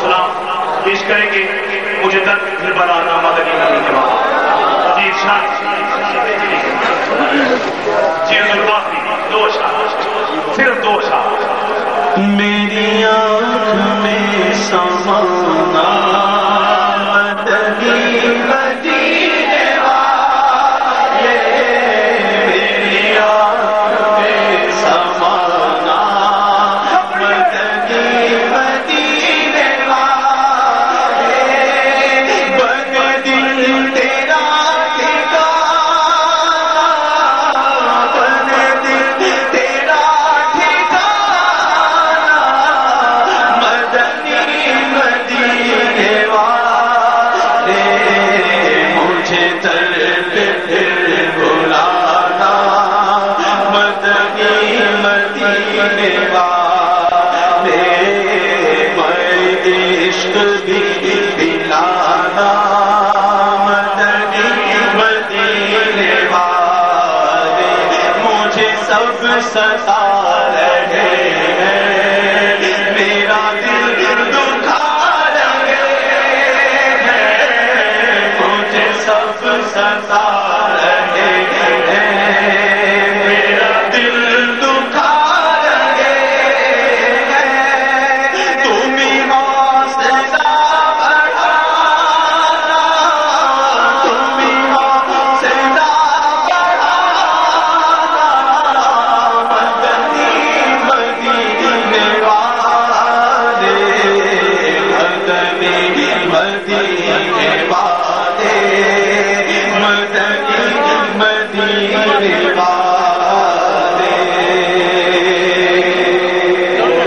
سلام پیش کریں گے مجھے تک پھر بنانا مدنی نبی کے بعد۔ جی ارشاد جی حضور جی، دو اشار صرف دو اشار میری آنکھ میں سمانا مجھے سب ستا رہے ہیں۔ میرا دل دکھا رہے ہیں۔ مجھے سب ستا مدینے